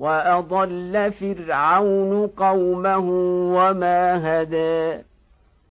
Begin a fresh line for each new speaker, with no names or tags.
واضل فرعون قومه وما هدي